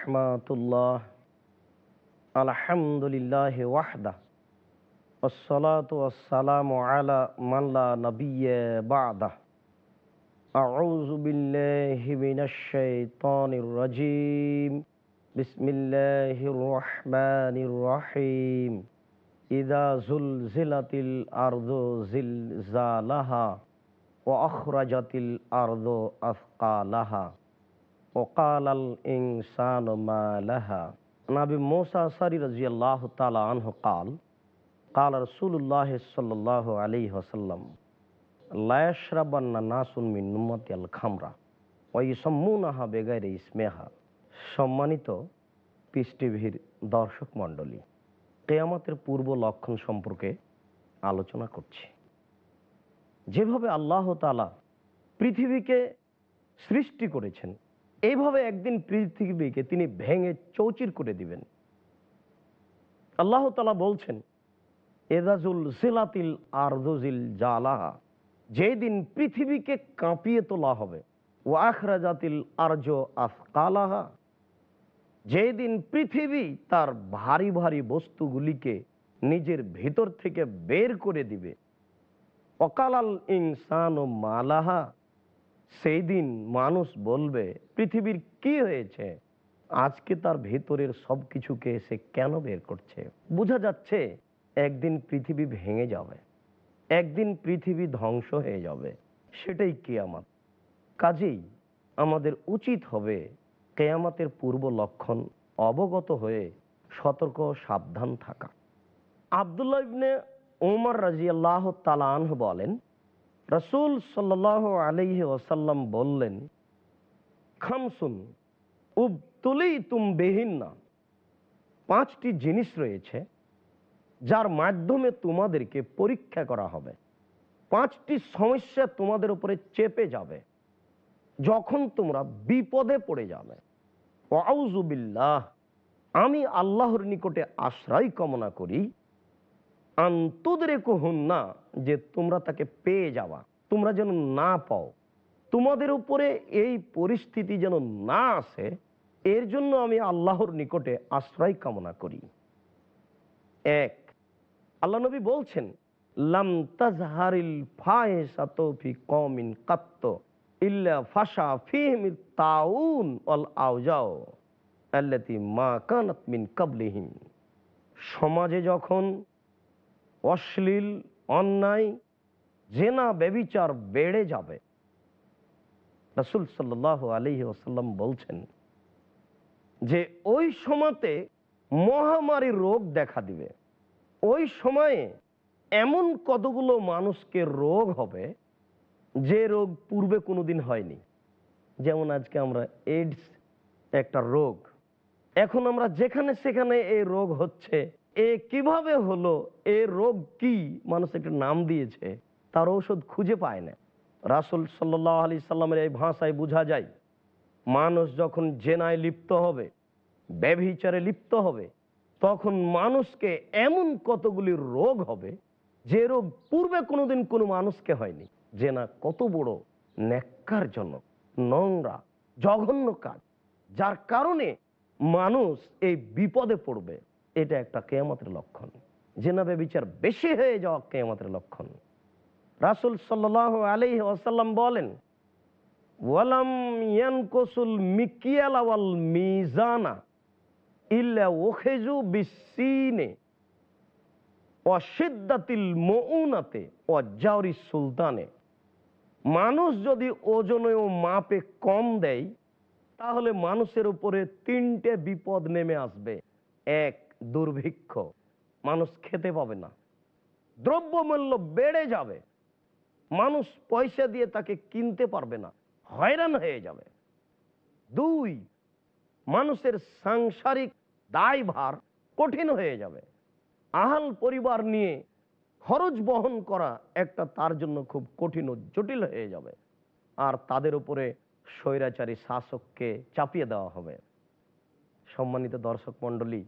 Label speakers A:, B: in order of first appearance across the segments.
A: রহমাতুল্লাহ আলহামদুলিল্লাহ ওয়াহদা والصلاة والسلام على من لا نبي بعده أعوذ بالله من الشيطان الرجيم بسم الله الرحمن الرحيم إذا زلزلت الأرض زلزالها وأخرجت الأرض أثقالها ওকালাল আল মালাহা নাবি মোসা সারি রাজি আল্লাহ তালা আনহ কাল কাল রসুল্লাহ সাল্লাহ আলী হাসাল্লাম লায়াশরাবান্না নাসুন মিন নুম্মতি আল খামরা ওই সম্মুনাহা বেগাইরে ইসমেহা। সম্মানিত পিস টিভির দর্শক মণ্ডলী, কেয়ামতের পূর্ব লক্ষণ সম্পর্কে আলোচনা করছি। যেভাবে আল্লাহ তালা পৃথিবীকে সৃষ্টি করেছেন এইভাবে একদিন পৃথিবীকে তিনি ভেঙে চৌচির করে দিবেন। আল্লাহ তালা বলছেন এদাজুল সিলাতিল আরদুজিল জালাহা যেদিন পৃথিবীকে কাঁপিয়ে তোলা হবে ও আখরাজাতিল আর্য আফকালাহা যেদিন পৃথিবী তার ভারী ভারী বস্তুগুলিকে নিজের ভিতর থেকে বের করে দিবে, অকালাল ইনসান ও মালাহা সেই দিন মানুষ বলবে, পৃথিবীর কি হয়েছে? আজকে তার ভেতরের সব কিছুকে সে কেন বের করছে? বোঝা যাচ্ছে, একদিন পৃথিবী ভেঙে যাবে, একদিন পৃথিবী ধ্বংস হয়ে যাবে। সেটাই কেয়ামাত। কাজেই আমাদের উচিত হবে কেয়ামাতের পূর্ব লক্ষণ অবগত হয়ে সতর্ক সাবধান থাকা। আবদুল্লাহ ইবনে ওমর রাজিয়াল্লাহ তালান বলেন রসুল সাল্লাহ আলহি ওসাল্লাম বললেন, খামসুন উব উবতুলি তুম বেহিন না পাঁচটি জিনিস রয়েছে যার মাধ্যমে তোমাদেরকে পরীক্ষা করা হবে। পাঁচটি সমস্যা তোমাদের উপরে চেপে যাবে যখন তোমরা বিপদে পড়ে যাবে। ওয়াউজুবিল্লাহ আমি আল্লাহর নিকটে আশ্রয় কামনা করি আন্তদের কহুন না যে তোমরা তাকে পেয়ে যাওয়া, তোমরা যেন না পাও। তোমাদের উপরে এই পরিস্থিতি যেন না আসে, এর জন্য আমি আল্লাহর নিকটে আশ্রয় কামনা করি। এক, আল্লাহ নবী বলছেন তাউন অল আউজাও সমাজে যখন অশ্লীল, অন্যায়, জেনা বেবিচার বেড়ে যাবে। রসুল সাল্লাহ আলহি ওসাল্লাম বলছেন যে, ওই সময়তে মহামারী রোগ দেখা দিবে। ওই সময়ে এমন কতগুলো মানুষকে রোগ হবে যে রোগ পূর্বে কোনোদিন হয়নি। যেমন আজকে আমরা এইডস একটা রোগ। এখন আমরা যেখানে সেখানে এই রোগ হচ্ছে এ কীভাবে হলো? এ রোগ কি? মানুষ একটা নাম দিয়েছে, তার ঔষধ খুঁজে পায় না। রাসুল সাল্লাহ আলি সাল্লামের এই ভাষায় বোঝা যায়, মানুষ যখন জেনায় লিপ্ত হবে, ব্যভিচারে লিপ্ত হবে, তখন মানুষকে এমন কতগুলি রোগ হবে, যে রোগ পূর্বে কোনোদিন কোনো মানুষকে হয়নি। জেনা কত বড় ন্যাক্কার জন্য নোংরা, জঘন্য কাজ, যার কারণে মানুষ এই বিপদে পড়বে। এটা একটা কেয়ামতের লক্ষণ। জেনাবে বিচার বেশি হয়ে যাওয়া কেয়ামতের লক্ষণ। রাসুল সাল্লাহ আলি আসাল্লাম বলেন, ওয়ালাম ইয়ানকসুল মিকিয়াল আওয়াল মিজানা ওখেজু মৌনাতে সুলতানে। মানুষ যদি ওজনে ও মাপে কম দেয়, তাহলে মানুষের উপরে তিনটে বিপদ নেমে আসবে। এক দুর্ভিক্ষ। মানুষ খেতে পাবে না। দ্রব্যমূল্য বেড়ে যাবে। মানুষ পয়সা দিয়ে তাকে কিনতে পারবে না। হয়রান হয়ে যাবে। দুই, মানুষের সাংসারিক দায়ভার কঠিন হয়ে যাবে। আহাল পরিবার নিয়ে খরচ বহন করা একটা তার জন্য খুব কঠিন ও জটিল হয়ে যাবে। আর তাদের উপরে স্বৈরাচারী শাসককে চাপিয়ে দেওয়া হবে। সম্মানিত দর্শক মণ্ডলী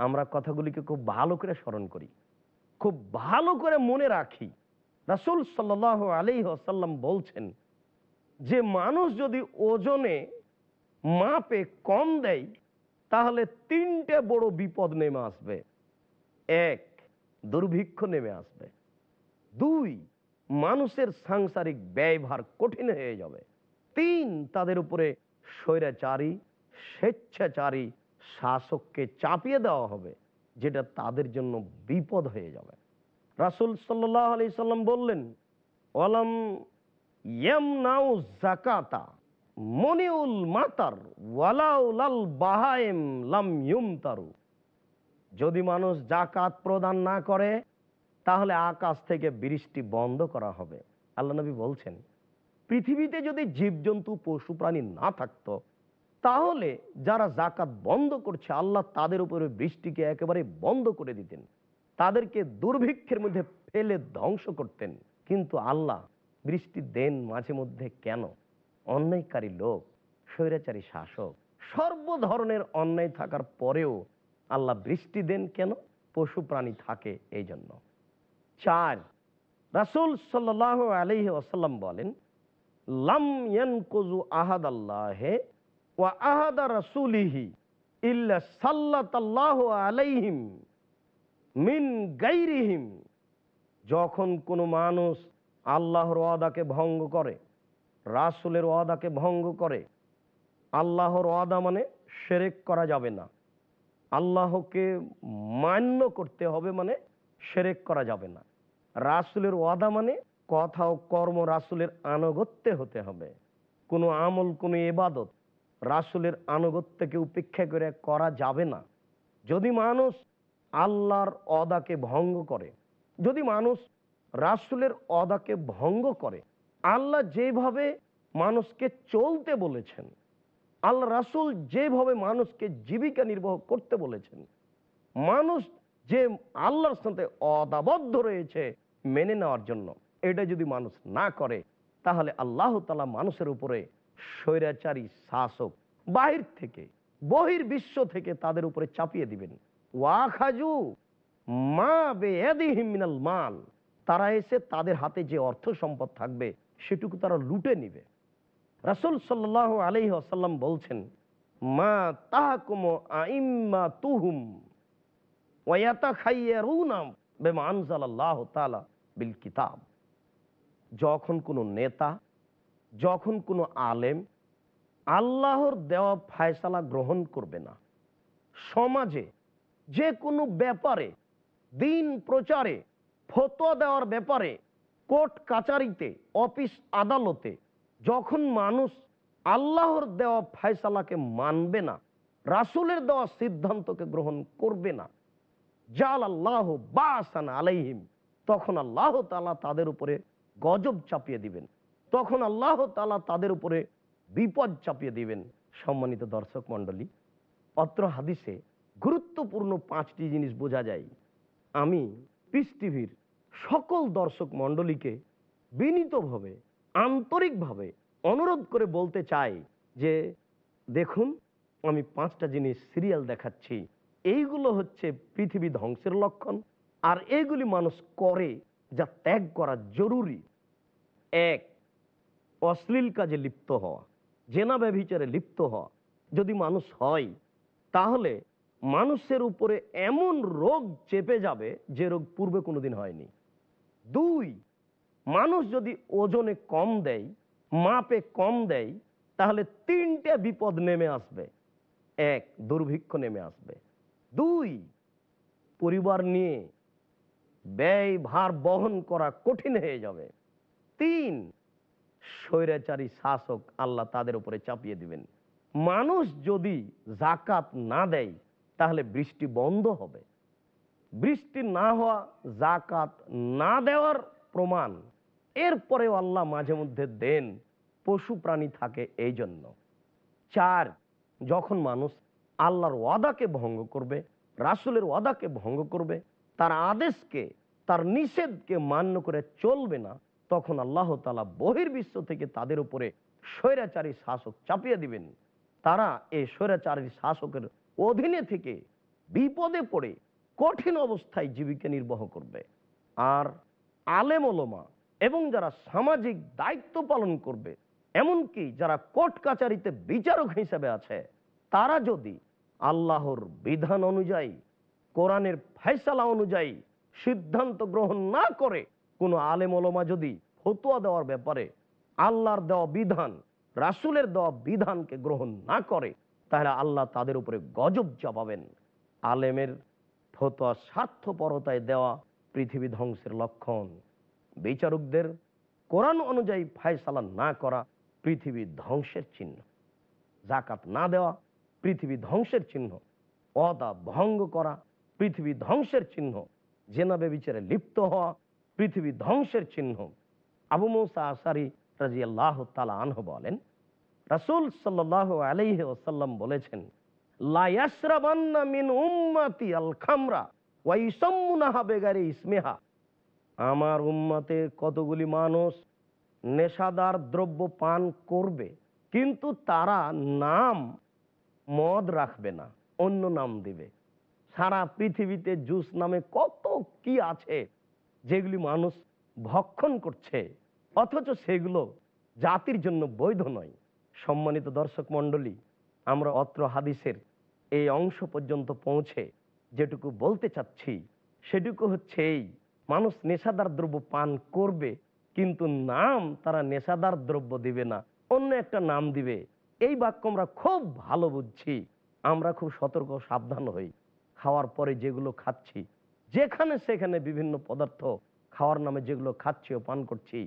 A: আমরা কথাগুলিকে খুব ভালো করে স্মরণ করি। খুব ভালো করে মনে রাখি। রাসুল সাল্লাহ আলি আসাল্লাম বলছেন, যে মানুষ যদি ওজনে মাপে কম দেয়, তাহলে তিনটে বড় বিপদ নেমে আসবে। এক, দুর্ভিক্ষ নেমে আসবে। দুই, মানুষের সাংসারিক ব্যয়ভার কঠিন হয়ে যাবে। তিন, তাদের উপরে স্বৈরাচারী, স্বেচ্ছাচারী শাসককে চাপিয়ে দেওয়া হবে, যেটা তাদের জন্য বিপদ হয়ে যাবে। রাসুল সাল্লাহ আলি সাল্লাম বললেন ইয়াম নাও জাকাতা মনিউল মাতার ওয়ালাউলাল বাহায়েম লাম ইউমতারু। যদি মানুষ জাকাত প্রদান না করে, তাহলে আকাশ থেকে বৃষ্টি বন্ধ করা হবে। আল্লাহ নবী বলছেন, পৃথিবীতে যদি জীবজন্তু, পশু প্রাণী না থাকতো তাহলে যারা জাকাত বন্ধ করছে, আল্লাহ তাদের উপরে বৃষ্টিকে একেবারে বন্ধ করে দিতেন। তাদেরকে দুর্ভিক্ষের মধ্যে ফেলে ধ্বংস করতেন। কিন্তু আল্লাহ বৃষ্টি দেন মাঝে মধ্যে কেন? অন্যায়কারী লোক, স্বৈরাচারী শাসক সর্ব ধরনের অন্যায় থাকার পরেও আল্লাহ বৃষ্টি দেন কেন? পশু প্রাণী থাকে এই জন্য চার, রাসুল সাল্লাহ আলহি আসাল্লাম বলেন, লাম ইয়ানকুজু আহাদ আল্লাহে ওয়া আহাদা আলাইহিম মিন গাইরিহিম। যখন কোনো মানুষ আল্লাহর ওয়াদাকে ভঙ্গ করে, রাসূলের ওয়াদাকে ভঙ্গ করে, আল্লাহর ওয়াদা মানে সেরেক করা যাবে না। আল্লাহকে মান্য করতে হবে মানে সেরেক করা যাবে না। রাসুলের ওয়াদা মানে কথা ও কর্ম রাসুলের আনুগত্যে হতে হবে। কোনো আমল, কোনো এবাদত রাসুলের আনুগত্যকে উপেক্ষা করে করা যাবে না। যদি মানুষ আল্লাহর অদাকে ভঙ্গ করে, যদি মানুষ রাসুলের অদাকে ভঙ্গ করে, আল্লাহ যেভাবে মানুষকে চলতে বলেছেন, আল্লাহ রাসুল যেভাবে মানুষকে জীবিকা নির্বাহ করতে বলেছেন, মানুষ যে আল্লাহর সাথে অদাবদ্ধ রয়েছে মেনে নেওয়ার জন্য, এটা যদি মানুষ না করে, তাহলে আল্লাহ তালা মানুষের উপরে স্বৈরাচারী শাসক, বাহির থেকে বহির বিশ্ব থেকে তাদের উপরে চাপিয়ে দিবেন। ওয়া খাজু মা বেদিহিমিনাল মাল। তারা এসে তাদের হাতে যে অর্থ সম্পদ থাকবে, সেটুকু তারা লুটে নিবে। রাসুল সাল্লাহ আলহি আসাল্লাম বলছেন, মা তাহাকুম আইম্মা তুহুম যখন কোনো নেতা যখন কোনো আলেম আল্লাহর দেওয়া ফায়সালা গ্রহণ করবে না, সমাজে যে কোনো ব্যাপারে, দিন প্রচারে, ফতোয়া দেওয়ার ব্যাপারে, কোর্ট কাচারিতে, অফিস আদালতে, যখন মানুষ আল্লাহর দেওয়া ফায়সালাকে মানবে না, রাসুলের দেওয়া সিদ্ধান্তকে গ্রহণ করবে না, জাল আল্লাহ বাসান আলাইহিম, তখন আল্লাহ তালা তাদের উপরে গজব চাপিয়ে দিবেন। তখন আল্লাহ তালা তাদের উপরে বিপদ চাপিয়ে দিবেন। সম্মানিত দর্শক মণ্ডলী অত্র হাদিসে গুরুত্বপূর্ণ পাঁচটি জিনিস বোঝা যায়। আমি পিস টিভির সকল দর্শক মণ্ডলীকে বিনীতভাবে, আন্তরিকভাবে অনুরোধ করে বলতে চাই যে, দেখুন, আমি পাঁচটা জিনিস সিরিয়াল দেখাচ্ছি। এইগুলো হচ্ছে পৃথিবী ধ্বংসের লক্ষণ, আর এইগুলি মানুষ করে যা ত্যাগ করা জরুরি। এক অশ্লীল কাজে লিপ্ত হওয়া, জেনা ব্যভিচারে লিপ্ত হওয়া যদি মানুষ হয়, তাহলে মানুষের উপরে এমন রোগ চেপে যাবে যে রোগ পূর্বে কোনোদিন হয়নি। দুই, মানুষ যদি ওজনে কম দেয়, মাপে কম দেয়, তাহলে তিনটে বিপদ নেমে আসবে। এক, দুর্ভিক্ষ নেমে আসবে। দুই, পরিবার নিয়ে ব্যয় ভার বহন করা কঠিন হয়ে যাবে। তিন স্বৈরাচারী শাসক আল্লাহ তাদের উপরে চাপিয়ে দিবেন। মানুষ যদি জাকাত না দেয়, তাহলে বৃষ্টি বন্ধ হবে। বৃষ্টি না হওয়া জাকাত না দেওয়ার প্রমাণ। এরপরেও আল্লাহ মাঝে মধ্যে দেন, পশু প্রাণী থাকে এই জন্য। চার, যখন মানুষ আল্লাহর ওয়াদাকে ভঙ্গ করবে, রাসুলের ওয়াদাকে ভঙ্গ করবে, তার আদেশকে, তার নিষেধকে মান্য করে চলবে না তখন আল্লাহ তালা বহির্বিশ্ব থেকে তাদের উপরে স্বৈরাচারী শাসক চাপিয়ে দিবেন। তারা এই স্বৈরাচারী শাসকের অধীনে থেকে বিপদে পড়ে কঠিন অবস্থায় জীবিকা নির্বাহ করবে। আর আলেম ওলমা এবং যারা সামাজিক দায়িত্ব পালন করবে, এমনকি যারা কোর্ট কাচারিতে বিচারক হিসেবে আছে, তারা যদি আল্লাহর বিধান অনুযায়ী, কোরআনের ফয়সালা অনুযায়ী সিদ্ধান্ত গ্রহণ না করে কোনো আলেম ওলমা যদি ফতুয়া দেওয়ার ব্যাপারে আল্লাহর দেওয়া বিধান, রাসুলের দেওয়া বিধানকে গ্রহণ না করে, তাহলে আল্লাহ তাদের উপরে গজব চাপাবেন। আলেমের ফতোয়া স্বার্থপরতায় দেওয়া পৃথিবী ধ্বংসের লক্ষণ। বিচারকদের কোরআন অনুযায়ী ফায়সালা না করা পৃথিবী ধ্বংসের চিহ্ন। জাকাত না দেওয়া পৃথিবী ধ্বংসের চিহ্ন। অদা ভঙ্গ করা পৃথিবী ধ্বংসের চিহ্ন। জেনাবে বিচারে লিপ্ত হওয়া পৃথিবী ধ্বংসের চিহ্ন। আবু মৌসা আসারি রাজি আল্লাহ তালা আনহ বলেন, রাসুল সাল্লাহ আলাইহি ওসাল্লাম বলেছেন উম্মাতি আমার উম্মাতের কতগুলি মানুষ নেশাদার দ্রব্য পান করবে, কিন্তু তারা নাম মদ রাখবে না, অন্য নাম দিবে। সারা পৃথিবীতে জুস নামে কত কি আছে? যেগুলি মানুষ ভক্ষণ করছে, অথচ সেগুলো জাতির জন্য বৈধ নয়। সম্মানিত দর্শক মণ্ডলী, আমরা অত্র হাদিসের এই অংশ পর্যন্ত পৌঁছে যেটুকু বলতে চাচ্ছি, সেটুকু হচ্ছে এই, মানুষ নেশাদার দ্রব্য পান করবে, কিন্তু নাম তারা নেশাদার দ্রব্য দিবে না, অন্য একটা নাম দিবে। এই বাক্য আমরা খুব ভালো বুঝছি, আমরা খুব সতর্ক সাবধান হই। খাওয়ার পরে যেগুলো খাচ্ছি যেখানে সেখানে বিভিন্ন পদার্থ খাওয়ার নামে যেগুলো খাচ্ছি ও পান করছি,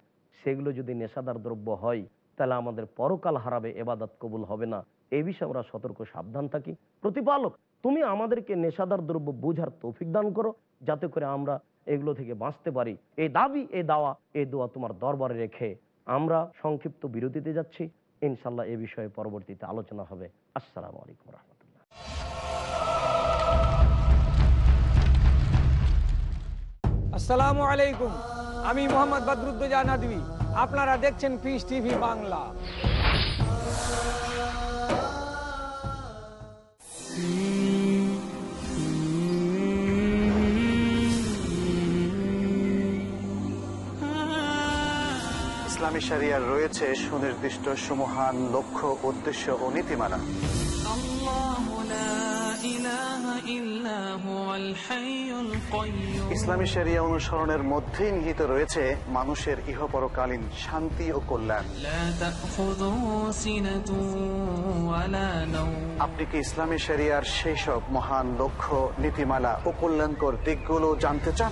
A: সেগুলো যদি নেশাদার দ্রব্য হয়, তাহলে আমাদের পরকাল হারাবে এবাদাত কবুল হবে না। এই বিষয়ে আমরা সতর্ক, সাবধান থাকি। প্রতিপালক, তুমি আমাদেরকে নেশাদার দ্রব্য বুঝার তৌফিক দান করো, যাতে করে আমরা এগুলো থেকে বাঁচতে পারি। এই দাবি, এ দাওয়া, এ দোয়া তোমার দরবারে রেখে আমরা সংক্ষিপ্ত বিরতিতে যাচ্ছি। ইনশাল্লাহ এ বিষয়ে পরবর্তীতে আলোচনা হবে। আসসালামু আলাইকুম রহমতুল্লাহ।
B: আসসালামু আলাইকুম। আমি মোহাম্মদ বদরুদ্দোজা নদী আপনারা দেখছেন পিস টিভি বাংলা।
C: ইসলামী শরিয়ার রয়েছে সুনির্দিষ্ট সুমহান লক্ষ্য উদ্দেশ্য ও নীতিমালা। ইসলামী শরিয়া অনুসরণের মধ্যে নিহিত রয়েছে মানুষের ইহপরকালীন শান্তি ও কল্যাণ। আপনি কি ইসলামী শরিয়ার সেই সব মহান লক্ষ্য নীতিমালা ও কল্যাণকর দিকগুলো জানতে চান?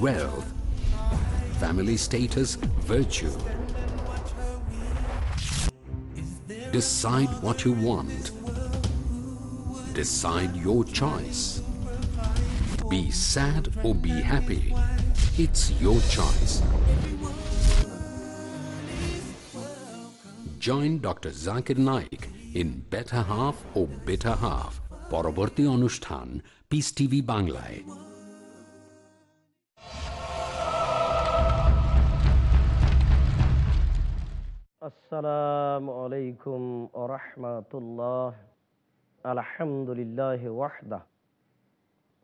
D: wealth, family status, virtue. Decide what you want. Decide your choice. Be sad or be happy. It's your choice. Join Dr. Zakir Naik in Better Half O Better Half পরবর্তী অনুষ্ঠান পিস টিভি বাংলায়
A: আসসালামু আলাইকুম আরহামাতুল্লাহ আলহামদুলিল্লাহ ওয়াহদা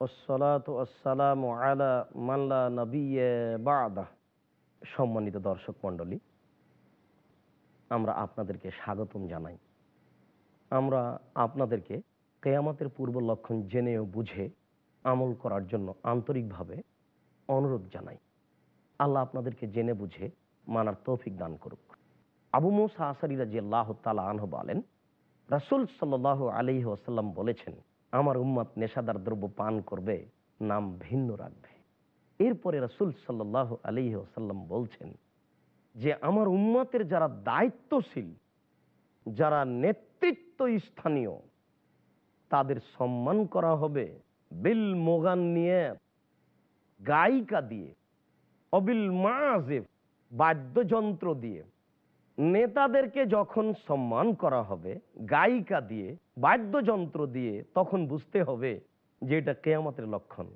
A: আসসালাতু আসসালামু আলা মাল্লা নবিয়ে বাদা সম্মানিত দর্শক মণ্ডলী, আমরা আপনাদেরকে স্বাগতম জানাই। আমরা আপনাদেরকে কেয়ামতের পূর্ব লক্ষণ জেনে ও বুঝে আমল করার জন্য আন্তরিকভাবে অনুরোধ জানাই। আল্লাহ আপনাদেরকে জেনে বুঝে মানার তৌফিক দান করুক। আবু মুসা আসারি রাজি আল্লাহ তালা বলেন, রাসুল সাল্লাহ আলি ওসাল্লাম বলেছেন, আমার উম্মত নেশাদার দ্রব্য পান করবে, নাম ভিন্ন রাখবে। এরপরে রাসুল সাল্লাহ আলি ওসাল্লাম বলছেন যে, আমার উম্মতের যারা দায়িত্বশীল, যারা নেতৃত্ব স্থানীয় তাদের সম্মান করা হবে বিল মোগান নিয়ে গায়িকা দিয়ে, অবিল মাজেব বাদ্যযন্ত্র দিয়ে। নেতাদেরকে যখন সম্মান করা হবে, গায়িকা দিয়ে, বাদ্যযন্ত্র দিয়ে, তখন বুঝতে হবে যে এটা কেয়ামতের লক্ষণ।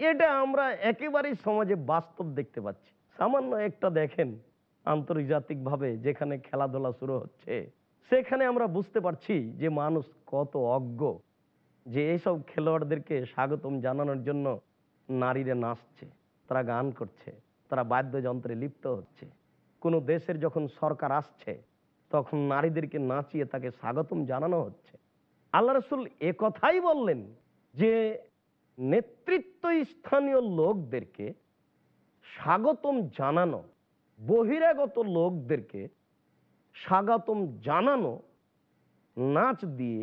A: এটা আমরা একেবারেই সমাজে বাস্তব দেখতে পাচ্ছি। সামান্য একটা দেখেন আন্তর্জাতিকভাবে যেখানে খেলাধুলা শুরু হচ্ছে, সেখানে আমরা বুঝতে পারছি যে মানুষ কত অজ্ঞ, যে এইসব খেলোয়াড়দেরকে স্বাগতম জানানোর জন্য নারীরা নাচছে, তারা গান করছে, তারা বাদ্যযন্ত্রে লিপ্ত হচ্ছে। কোনো দেশের যখন সরকার আসছে, তখন নারীদেরকে নাচিয়ে তাকে স্বাগতম জানানো হচ্ছে। আল্লাহ রসুল কথাই বললেন যে নেতৃত্ব স্থানীয় লোকদেরকে স্বাগতম জানানো, বহিরাগত লোকদেরকে স্বাগতম জানানো, নাচ দিয়ে,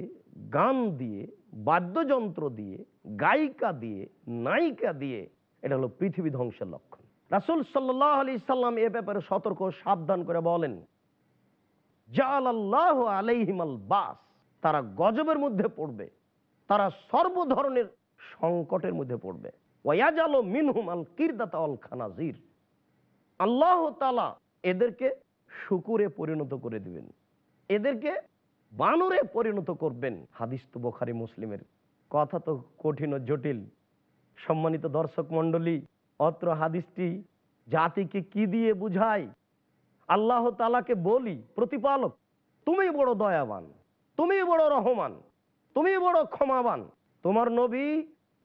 A: গান দিয়ে, বাদ্যযন্ত্র দিয়ে, গায়িকা দিয়ে, নায়িকা দিয়ে, এটা হলো পৃথিবী ধ্বংসের লক্ষণ। রাসুল সাল্লাহ আলি সাল্লাম এ ব্যাপারে সতর্ক, সাবধান করে বলেন জাল আল্লাহ আলাইহিমাল বাস তারা গজবের মধ্যে পড়বে, তারা সর্ব ধরনের সংকটের মধ্যে পড়বে। ওয়াজাল মিনহুম আল কিরদাতা আল খানাজির আল্লাহ তালা এদেরকে শুকুরে পরিণত করে দিবেন, এদেরকে বানরে পরিণত করবেন। হাদিস তো বোখারি, মুসলিমের। কথা তো কঠিন ও জটিল। সম্মানিত দর্শক মণ্ডলী অত্র হাদিসটি জাতিকে কি দিয়ে বুঝায়? আল্লাহ তালাকে বলি, প্রতিপালক তুমি বড় দয়াবান তুমি বড় রহমান তুমি বড় ক্ষমাবান। তোমার নবী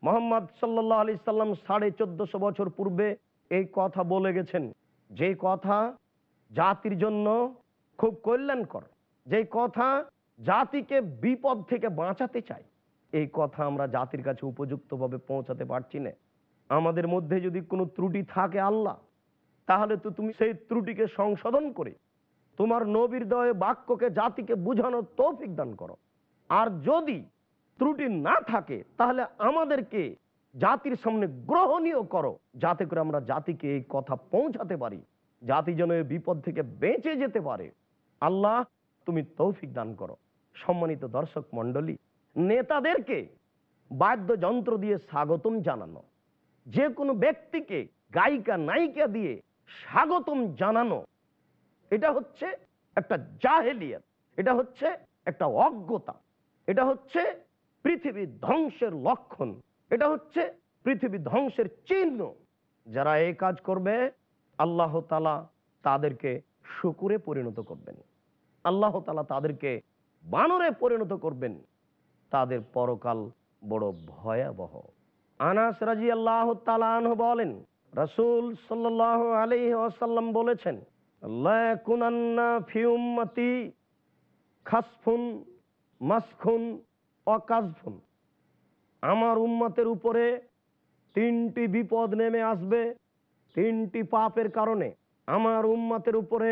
A: মোহাম্মদ সাল্লাহ আলি সাল্লাম সাড়ে চোদ্দশো বছর পূর্বে এই কথা বলে গেছেন, যে কথা জাতির জন্য খুব কল্যাণকর, যে কথা জাতিকে বিপদ থেকে বাঁচাতে চায়, এই কথা আমরা জাতির কাছে উপযুক্তভাবে পৌঁছাতে পারছি না। আমাদের মধ্যে যদি কোনো ত্রুটি থাকে আল্লাহ, তাহলে তো তুমি সেই ত্রুটিকে সংশোধন করে তোমার নবীর দয়ে বাক্যকে জাতিকে বুঝানোর তৌফিক দান করো। আর যদি ত্রুটি না থাকে, তাহলে আমাদেরকে জাতির সামনে গ্রহণীয় করো, যাতে করে আমরা জাতিকে এই কথা পৌঁছাতে পারি, জাতি যেন এই বিপদ থেকে বেঁচে যেতে পারে। আল্লাহ, তুমি তৌফিক দান করো। সম্মানিত দর্শক মণ্ডলী, নেতাদেরকে বাদ্যযন্ত্র দিয়ে স্বাগতম জানানো। যে কোনো ব্যক্তিকে গায়িকা, নায়িকা দিয়ে স্বাগতম জানানো, এটা হচ্ছে একটা জাহেলিয়াত, এটা হচ্ছে একটা অজ্ঞতা, এটা হচ্ছে পৃথিবী ধ্বংসের লক্ষণ, এটা হচ্ছে পৃথিবী ধ্বংসের চিহ্ন। যারা এই কাজ করবে, আল্লাহ তালা তাদেরকে শুকুরে পরিণত করবেন। আল্লাহ তালা তাদেরকে বানরে পরিণত করবেন। তাদের পরকাল বড় ভয়াবহ। আনাস রাজি আল্লাহ বলেন, রসুল সাল্লাহ আলী আসাল্লাম বলেছেন খাসফুন, মাসখুন অকাজফুন আমার উম্মতের উপরে তিনটি বিপদ নেমে আসবে, তিনটি পাপের কারণে। আমার উম্মতের উপরে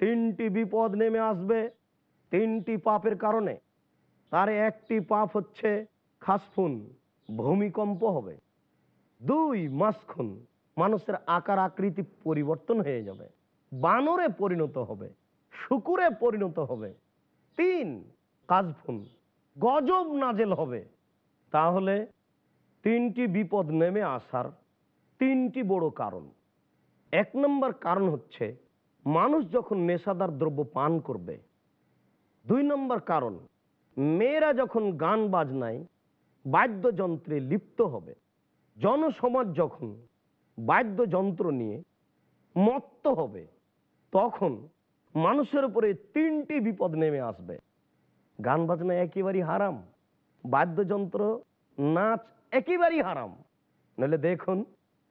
A: তিনটি বিপদ নেমে আসবে, তিনটি পাপের কারণে। তার একটি পাপ হচ্ছে খাসফুন। ভূমিকম্প হবে। দুই মাসখুন মানুষের আকার আকৃতি পরিবর্তন হয়ে যাবে। বানরে পরিণত হবে, শুকুরে পরিণত হবে। তিন কাজফুন গজব নাজেল হবে। তাহলে তিনটি বিপদ নেমে আসার তিনটি বড় কারণ। এক নম্বর কারণ হচ্ছে মানুষ যখন নেশাদার দ্রব্য পান করবে। দুই নম্বর কারণ, মেয়েরা যখন গান বাজনায় বাদ্যযন্ত্রে লিপ্ত হবে। জনসমাজ যখন বাদ্যযন্ত্র নিয়ে মত্ত হবে, তখন মানুষের উপরে তিনটি বিপদ নেমে আসবে। গান বাজনা একেবারেই হারাম, বাদ্যযন্ত্র, নাচ একেবারেই হারাম। নাহলে দেখুন,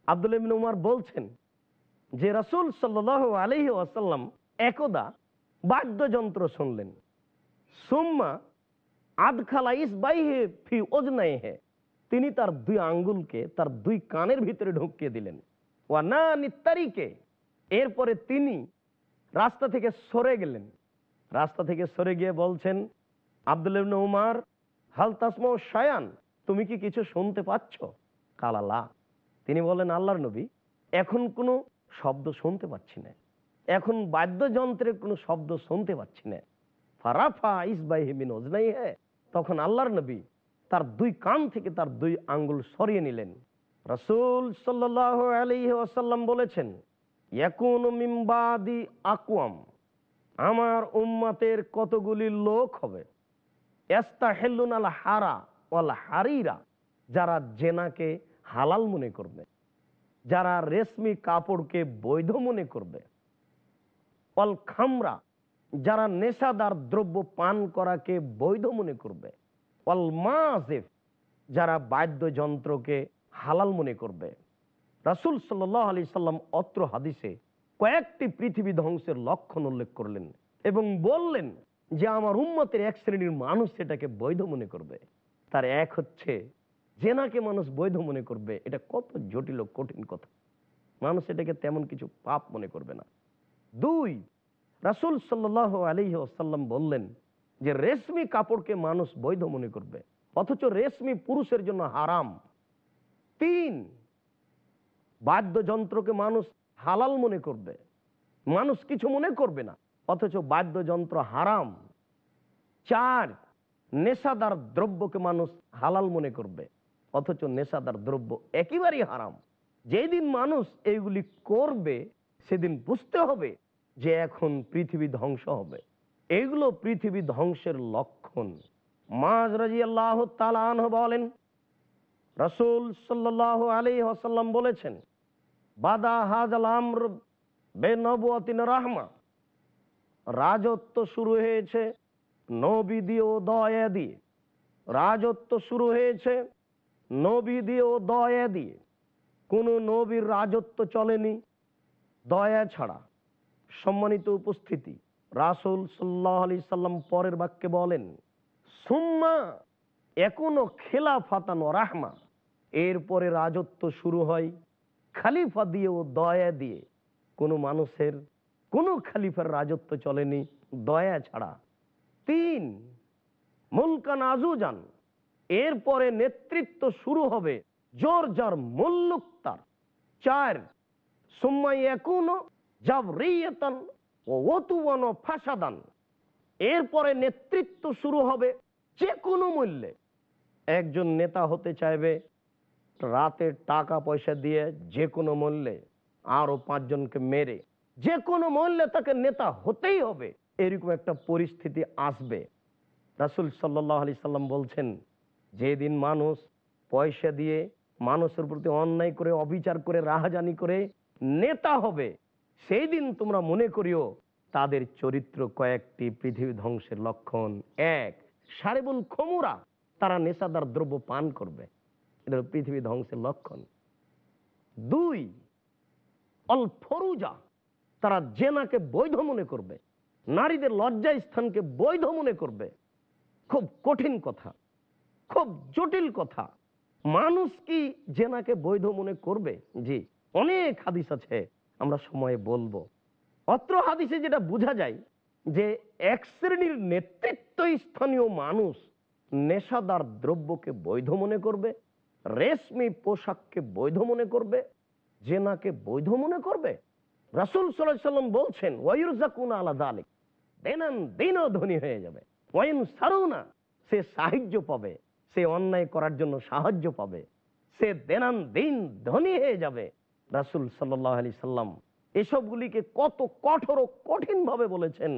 A: আব্দুল ইবিন উমার বলছেন যে রাসূল সাল্লাহ আলহি আসাল্লাম একদা বাদ্যযন্ত্র শুনলেন। সুম্মা ফি তিনি তার দুই আঙ্গুলকে, তার দুই কানের ভিতরে ঢুকিয়ে দিলেন। ওয়া না নিত্তারিকে এরপরে তিনি রাস্তা থেকে সরে গেলেন। রাস্তা থেকে সরে গিয়ে বলছেন, আব্দুল উমার, হাল তাসমা শায়ান, তুমি কি কিছু শুনতে পাচ্ছ? কালালা তিনি বলেন আল্লাহর নবী, এখন কোনো শব্দ শুনতে পাচ্ছি না। এখন বাদ্যযন্ত্রের কোনো শব্দ শুনতে পাচ্ছি না। ফারাফা ইসবাই হিমিন ওজনাই হে তখন আল্লাহর নবী তার দুই কান থেকে তার দুই আঙ্গুল সরিয়ে নিলেন। রসুল সাল্লাহ ওয়াসাল্লাম বলেছেন আকুয়াম আমার উম্মাতের কতগুলি লোক হবে? আল হারা ওয়াল হারিরা যারা জেনাকে হালাল মনে করবে, যারা রেশমি কাপড়কে বৈধ মনে করবে অল খামরা যারা নেশাদার দ্রব্য পান করাকে বৈধ মনে করবে অল মাসেফ, যারা বাদ্যযন্ত্রকে হালাল মনে করবে। রাসুল সাল্লাহ আলি সাল্লাম অত্র হাদিসে কয়েকটি পৃথিবী ধ্বংসের লক্ষণ উল্লেখ করলেন এবং বললেন যে, আমার উম্মতের এক শ্রেণির মানুষ সেটাকে বৈধ মনে করবে। তার এক হচ্ছে জেনাকে মানুষ বৈধ মনে করবে। এটা কত জটিল কঠিন কথা। মানুষ এটাকে তেমন কিছু পাপ মনে করবে না। দুই রাসুল সাল্লাহ আলী আসাল্লাম বললেন যে, রেশমি কাপড়কে মানুষ বৈধ মনে করবে, অথচ রেশমি পুরুষের জন্য হারাম। তিন, বাদ্যযন্ত্রকে মানুষ হালাল মনে করবে, মানুষ কিছু মনে করবে না, অথচ বাদ্যযন্ত্র হারাম। চার, নেশাদার দ্রব্যকে মানুষ হালাল মনে করবে, অথচ নেশাদার দ্রব্য একেবারেই হারাম। যেদিন মানুষ এইগুলি করবে, সেদিন বুঝতে হবে যে এখন পৃথিবী ধ্বংস হবে। এগুলো পৃথিবী ধ্বংসের লক্ষণ। মাজ রাজি আল্লাহ তালান বলেন, রসুল সাল্লাহ আলী আসাল্লাম বলেছেন, বাদা হাজাল আমর বেনবুয়াতিন রাহমা। রাজত্ব শুরু হয়েছে নবী দিয়ে দয়া দিয়ে। রাজত্ব শুরু হয়েছে নবী দিয়ে দয়া দিয়ে। কোনো নবীর রাজত্ব চলেনি, দয়া ছাড়া। সম্মানিত উপস্থিতি, রাসুল সাল্লাহ আলি সাল্লাম পরের বাক্যে বলেন, সুম্মা এখনও খেলা ফাতানো রাহমা। এরপরে রাজত্ব শুরু হয়, খালিফা দিয়ে ও দয়া দিয়ে। কোনো মানুষের, কোনো খালিফার রাজত্ব চলেনি, দয়া ছাড়া। তিন, মুলকান আজুজান। এরপরে নেতৃত্ব শুরু হবে, জোর যার মুল্লুক তার চার সুম্মাই একুনো ফাসাদান। এরপরে নেতৃত্ব শুরু হবে যে কোনো মূল্যে। একজন নেতা হতে চাইবে রাতে টাকা পয়সা দিয়ে যে কোনো মূল্যে আরও পাঁচজনকে মেরে। যে কোনো মূল্যে তাকে নেতা হতেই হবে। এরকম একটা পরিস্থিতি আসবে। রাসুল সাল্লাহ আলি সাল্লাম বলছেন, যেদিন মানুষ পয়সা দিয়ে মানুষের প্রতি অন্যায় করে, অবিচার করে, রাহাজানি করে, নেতা হবে সেই দিন তোমরা মনে করিও, তাদের চরিত্র কয়েকটি পৃথিবী ধ্বংসের লক্ষণ। এক, সারেবুল খমুরা, তারা নেশাদার দ্রব্য পান করবে। এটা পৃথিবী ধ্বংসের লক্ষণ। দুই অল ফরুজা তারা জেনাকে বৈধ মনে করবে। নারীদের লজ্জা স্থানকে বৈধ মনে করবে। খুব কঠিন কথা, খুব জটিল কথা। মানুষ কি জেনাকে বৈধ মনে করবে? জি, অনেক হাদিস আছে। আমরা সময়ে বলব। অত্র হাদিসে যেটা বোঝা যায় যে এক শ্রেণির নেতৃত্ব স্থানীয় মানুষ নেশাদার দ্রব্যকে বৈধ মনে করবে, রেশমি পোশাককে বৈধ মনে করবে, জেনাকে বৈধ মনে করবে। রাসুল সাল্লাহ সাল্লাম বলছেন ওয়ুরজাকুন আলাদা আলিক দেনান দিনও ধনী হয়ে যাবে। ওয়াইন সারুনা, সে সাহায্য পাবে, সে অন্যায় করার জন্য সাহায্য পাবে। সে দেনান দিন ধনী হয়ে যাবে। রাসুল সাল্লাহ আলি সাল্লাম এসবগুলিকে কত কঠোর ও কঠিন ভাবে বলেছেন।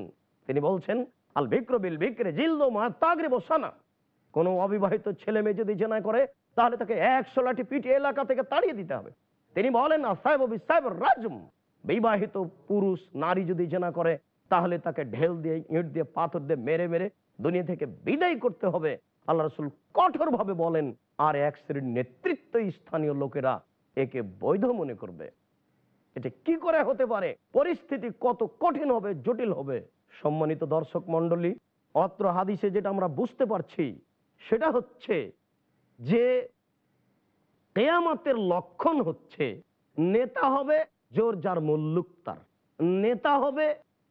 A: তিনি বলছেন, আল বিক্রবিল বিক্রে জিলদো মা তাগরে বসানা কোনো অবিবাহিত ছেলে মেয়ে যদি জেনা করে, তাহলে তাকে একশো লাঠি পিঠে এলাকা থেকে তাড়িয়ে দিতে হবে। তিনি বলেন সাহেব সাহেব রাজম। বিবাহিত পুরুষ, নারী যদি জেনা করে, তাহলে তাকে ঢেল দিয়ে, ইট দিয়ে, পাথর দিয়ে মেরে মেরে দুনিয়া থেকে বিদায় করতে হবে। আল্লাহ রসুল কঠোর ভাবে বলেন, আর এক শ্রেণির নেতৃত্ব স্থানীয় লোকেরা একে বৈধ মনে করবে। এটা কি করে হতে পারে? পরিস্থিতি কত কঠিন হবে, জটিল হবে? সম্মানিত দর্শক মন্ডলী অত্র হাদিসে যেটা আমরা বুঝতে পারছি, সেটা হচ্ছে যে কেয়ামাতের লক্ষণ হচ্ছে, নেতা হবে জোর যার মুল্লুক তার। নেতা হবে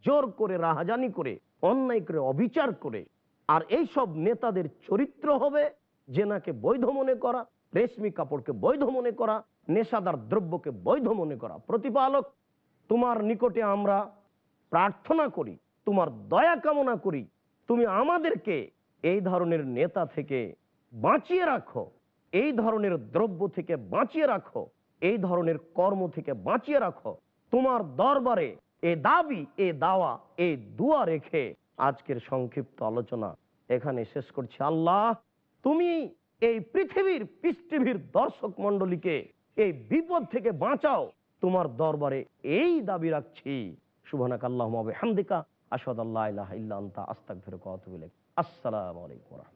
A: জোর করে রাহাজানি করে, অন্যায় করে অবিচার করে। আর এই সব নেতাদের চরিত্র হবে জেনাকে বৈধ মনে করা, রেশমি কাপড়কে বৈধ মনে করা নেশাদার দ্রব্যকে বৈধ মনে করা। প্রতিপালক, তোমার নিকটে আমরা প্রার্থনা করি, তোমার দয়া কামনা করি, তুমি আমাদেরকে এই ধরনের নেতা থেকে বাঁচিয়ে রাখো, এই ধরনের দ্রব্য থেকে বাঁচিয়ে রাখো, এই ধরনের কর্ম থেকে বাঁচিয়ে রাখো। তোমার দরবারে এ দাবি, এ দাওয়া, এ দুয়া রেখে আজকের সংক্ষিপ্ত আলোচনা এখানে শেষ করছি। আল্লাহ, তুমি এই পৃথিবীর পৃথিবীর দর্শক মন্ডলীকে এই বিপদ থেকে বাঁচাও। তোমার দরবারে এই দাবি রাখছি। সুবহানাক আল্লাহ হামদিকা আসাদ আল্লাহ আস্তাক ফেরক আসসালামু আলাইকুম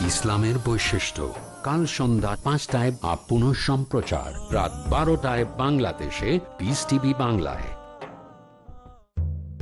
D: ইসলামের বৈশিষ্ট্য। কাল সন্ধ্যা পাঁচটায় আপ পুনঃ সম্প্রচার রাত বারোটায় বাংলাদেশে বিস টিভি বাংলায়।